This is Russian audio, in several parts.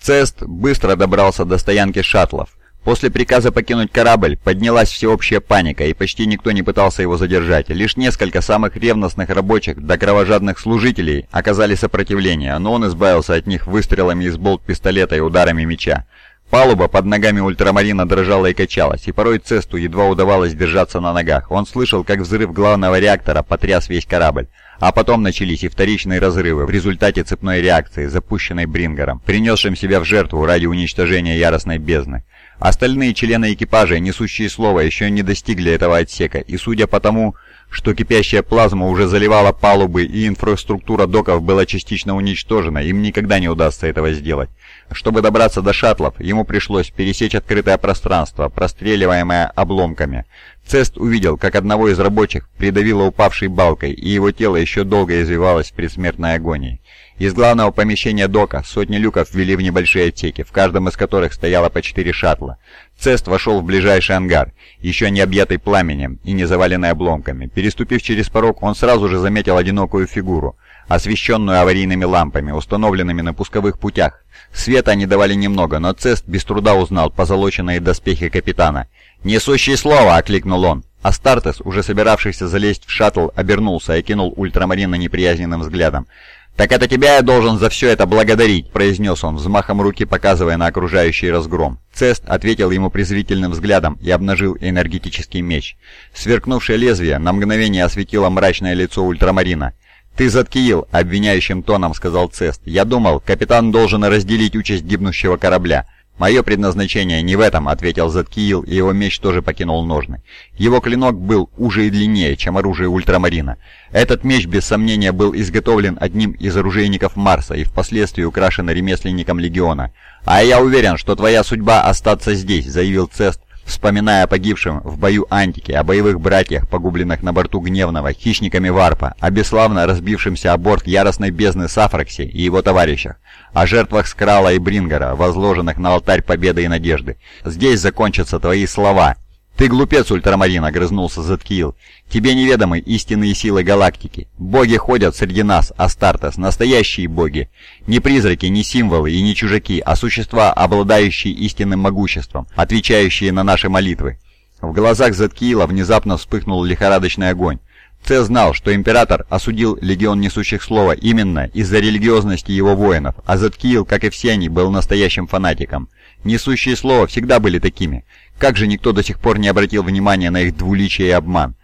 Цест быстро добрался до стоянки шаттлов. После приказа покинуть корабль поднялась всеобщая паника, и почти никто не пытался его задержать. Лишь несколько самых ревностных рабочих до кровожадных служителей оказали сопротивление, но он избавился от них выстрелами из болт-пистолета и ударами меча. Палуба под ногами ультрамарина дрожала и качалась, и порой Цесту едва удавалось держаться на ногах. Он слышал, как взрыв главного реактора потряс весь корабль. А потом начались и вторичные разрывы в результате цепной реакции, запущенной Брингером, принесшим себя в жертву ради уничтожения яростной бездны. Остальные члены экипажа, несущие слово, еще не достигли этого отсека, и судя по тому, что кипящая плазма уже заливала палубы и инфраструктура доков была частично уничтожена, им никогда не удастся этого сделать. Чтобы добраться до шаттлов, ему пришлось пересечь открытое пространство, простреливаемое обломками. Цест увидел, как одного из рабочих придавило упавшей балкой, и его тело еще долго извивалось в предсмертной агонии. Из главного помещения дока сотни люков вели в небольшие отсеки, в каждом из которых стояло по четыре шаттла. Цест вошел в ближайший ангар, еще не объятый пламенем и не заваленный обломками. Переступив через порог, он сразу же заметил одинокую фигуру, освещенную аварийными лампами, установленными на пусковых путях. Света они давали немного, но Цест без труда узнал позолоченные доспехи капитана. «Несущий слово!» — окликнул он. Астартес, уже собиравшийся залезть в шаттл, обернулся и кинул ультрамарина неприязненным взглядом. «Так это тебя я должен за все это благодарить», — произнес он, взмахом руки показывая на окружающий разгром. Цест ответил ему презрительным взглядом и обнажил энергетический меч. Сверкнувшее лезвие на мгновение осветило мрачное лицо ультрамарина. «Ты заткиил», — обвиняющим тоном сказал Цест. «Я думал, капитан должен разделить участь гибнущего корабля». «Мое предназначение не в этом», — ответил Заткиил, и его меч тоже покинул ножны. Его клинок был уже и длиннее, чем оружие ультрамарина. Этот меч, без сомнения, был изготовлен одним из оружейников Марса и впоследствии украшен ремесленником Легиона. «А я уверен, что твоя судьба остаться здесь», — заявил Цест, вспоминая о погибшем в бою Антике, о боевых братьях, погубленных на борту Гневного, хищниками Варпа, о бесславно разбившемся о борт яростной бездны Сафракси и его товарищах, о жертвах Скрала и Брингера, возложенных на алтарь победы и надежды. Здесь закончатся твои слова. «Ты глупец, ультрамарин!» — огрызнулся Заткиил. «Тебе неведомы истинные силы галактики. Боги ходят среди нас, Астартес, настоящие боги. Не призраки, не символы и не чужаки, а существа, обладающие истинным могуществом, отвечающие на наши молитвы». В глазах Заткиила внезапно вспыхнул лихорадочный огонь. Ц знал, что император осудил легион несущих слова именно из-за религиозности его воинов, а Заткиил, как и все они, был настоящим фанатиком. Несущие слова всегда были такими. Как же никто до сих пор не обратил внимания на их двуличие и обман?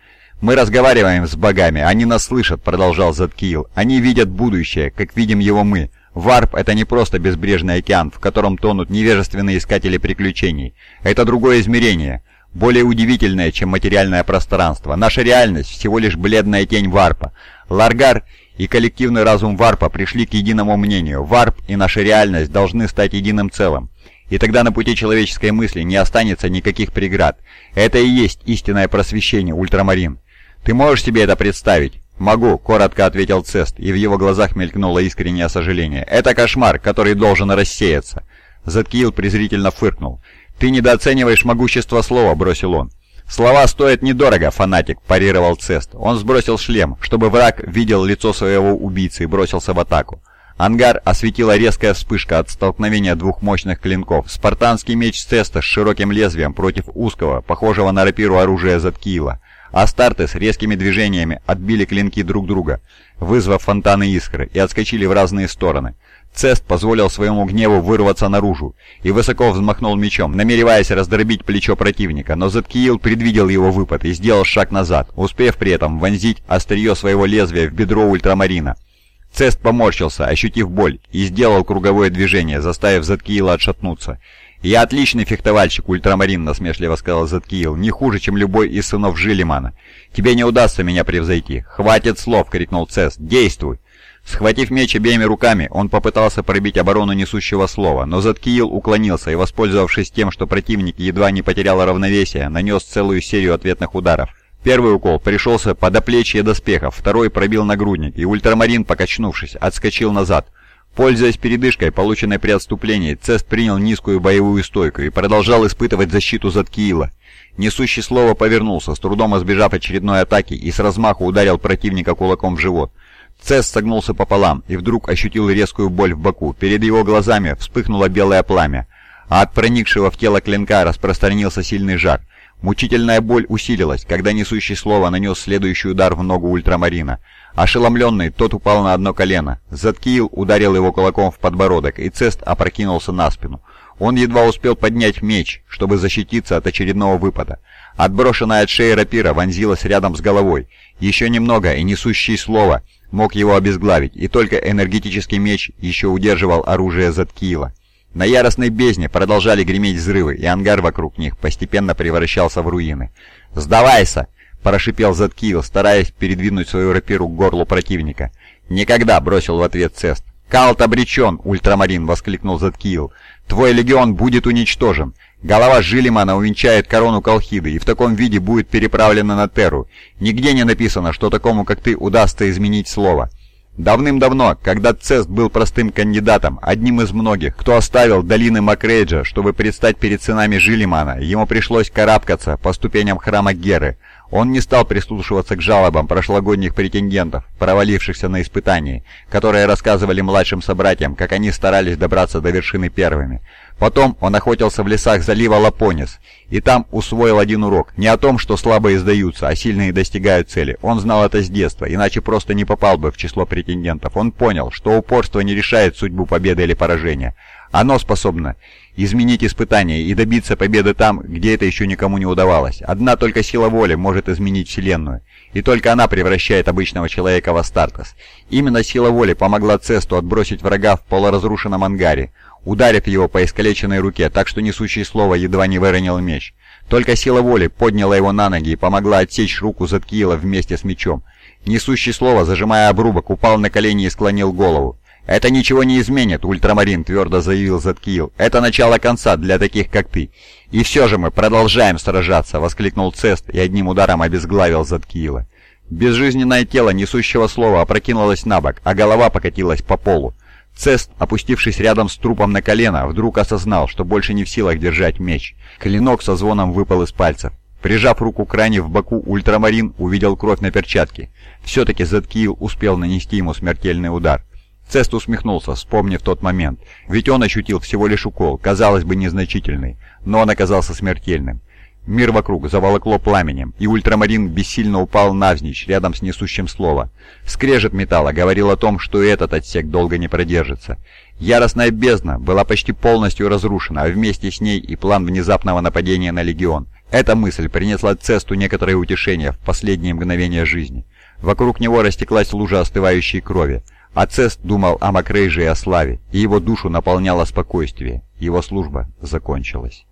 «Мы разговариваем с богами, они нас слышат», — продолжал Заткиил. «Они видят будущее, как видим его мы. Варп — это не просто безбрежный океан, в котором тонут невежественные искатели приключений. Это другое измерение, более удивительное, чем материальное пространство. Наша реальность — всего лишь бледная тень Варпа. Ларгар и коллективный разум Варпа пришли к единому мнению. Варп и наша реальность должны стать единым целым. И тогда на пути человеческой мысли не останется никаких преград. Это и есть истинное просвещение, ультрамарин. Ты можешь себе это представить? «Могу», — коротко ответил Цест, и в его глазах мелькнуло искреннее сожаление. «Это кошмар, который должен рассеяться». Заткиил презрительно фыркнул. «Ты недооцениваешь могущество слова», — бросил он. «Слова стоят недорого, фанатик», — парировал Цест. Он сбросил шлем, чтобы враг видел лицо своего убийцы и бросился в атаку. Ангар осветила резкая вспышка от столкновения двух мощных клинков. Спартанский меч Цеста с широким лезвием против узкого, похожего на рапиру оружия Заткиила. Астарты с резкими движениями отбили клинки друг друга, вызвав фонтаны искры, и отскочили в разные стороны. Цест позволил своему гневу вырваться наружу и высоко взмахнул мечом, намереваясь раздробить плечо противника, но Заткиил предвидел его выпад и сделал шаг назад, успев при этом вонзить острие своего лезвия в бедро ультрамарина. Цест поморщился, ощутив боль, и сделал круговое движение, заставив Заткиила отшатнуться. «Я отличный фехтовальщик, ультрамарин», — насмешливо сказал Заткиил, — «не хуже, чем любой из сынов Жилимана. Тебе не удастся меня превзойти». «Хватит слов!» — крикнул Цест. «Действуй!» Схватив меч обеими руками, он попытался пробить оборону несущего слова, но Заткиил уклонился и, воспользовавшись тем, что противник едва не потерял равновесие, нанес целую серию ответных ударов. Первый укол пришелся под оплечье доспехов, второй пробил нагрудник, и ультрамарин, покачнувшись, отскочил назад. Пользуясь передышкой, полученной при отступлении, Цест принял низкую боевую стойку и продолжал испытывать защиту Заткиила. Несущий слово повернулся, с трудом избежав очередной атаки и с размаху ударил противника кулаком в живот. Цесс согнулся пополам и вдруг ощутил резкую боль в боку. Перед его глазами вспыхнуло белое пламя, а от проникшего в тело клинка распространился сильный жар. Мучительная боль усилилась, когда несущий слово нанес следующий удар в ногу ультрамарина. Ошеломленный, тот упал на одно колено. Заткиил ударил его кулаком в подбородок, и Цест опрокинулся на спину. Он едва успел поднять меч, чтобы защититься от очередного выпада. Отброшенная от шеи рапира вонзилась рядом с головой. Еще немного, и несущий слово мог его обезглавить, и только энергетический меч еще удерживал оружие Заткиила. На яростной бездне продолжали греметь взрывы, и ангар вокруг них постепенно превращался в руины. «Сдавайся!» – прошипел Заткиил, стараясь передвинуть свою рапиру к горлу противника. «Никогда!» – бросил в ответ Цест. «Калт обречен!» – ультрамарин воскликнул Заткиил. «Твой легион будет уничтожен. Голова Жилимана увенчает корону Колхиды и в таком виде будет переправлена на Терру. Нигде не написано, что такому, как ты, удастся изменить слово. Давным-давно, когда Цест был простым кандидатом, одним из многих, кто оставил долины Макрейджа, чтобы предстать перед сынами Жилимана, ему пришлось карабкаться по ступеням храма Геры. Он не стал прислушиваться к жалобам прошлогодних претендентов, провалившихся на испытании, которые рассказывали младшим собратьям, как они старались добраться до вершины первыми. Потом он охотился в лесах залива Лапонис, и там усвоил один урок. Не о том, что слабые сдаются, а сильные достигают цели. Он знал это с детства, иначе просто не попал бы в число претендентов. Он понял, что упорство не решает судьбу победы или поражения. Оно способно изменить испытания и добиться победы там, где это еще никому не удавалось. Одна только сила воли может изменить Вселенную, и только она превращает обычного человека в Астартес. Именно сила воли помогла Цесту отбросить врага в полуразрушенном ангаре, ударив его по искалеченной руке, так что несущий слово едва не выронил меч. Только сила воли подняла его на ноги и помогла отсечь руку Заткиила вместе с мечом. Несущий слово, зажимая обрубок, упал на колени и склонил голову. «Это ничего не изменит», — Ультрамарин твердо заявил Заткиил. «Это начало конца для таких, как ты». «И все же мы продолжаем сражаться», — воскликнул Цест и одним ударом обезглавил Заткиила. Безжизненное тело несущего слова опрокинулось на бок, а голова покатилась по полу. Цест, опустившись рядом с трупом на колено, вдруг осознал, что больше не в силах держать меч. Клинок со звоном выпал из пальцев. Прижав руку к ране в боку, ультрамарин увидел кровь на перчатке. Все-таки Заткиил успел нанести ему смертельный удар. Цест усмехнулся, вспомнив тот момент. Ведь он ощутил всего лишь укол, казалось бы незначительный, но он оказался смертельным. Мир вокруг заволокло пламенем, и ультрамарин бессильно упал навзничь рядом с несущим слово. Скрежет металла говорил о том, что этот отсек долго не продержится. Яростная бездна была почти полностью разрушена, а вместе с ней и план внезапного нападения на Легион. Эта мысль принесла Цесту некоторое утешение в последние мгновения жизни. Вокруг него растеклась лужа остывающей крови. А Цест думал о Макрейже и о славе, и его душу наполняло спокойствие. Его служба закончилась.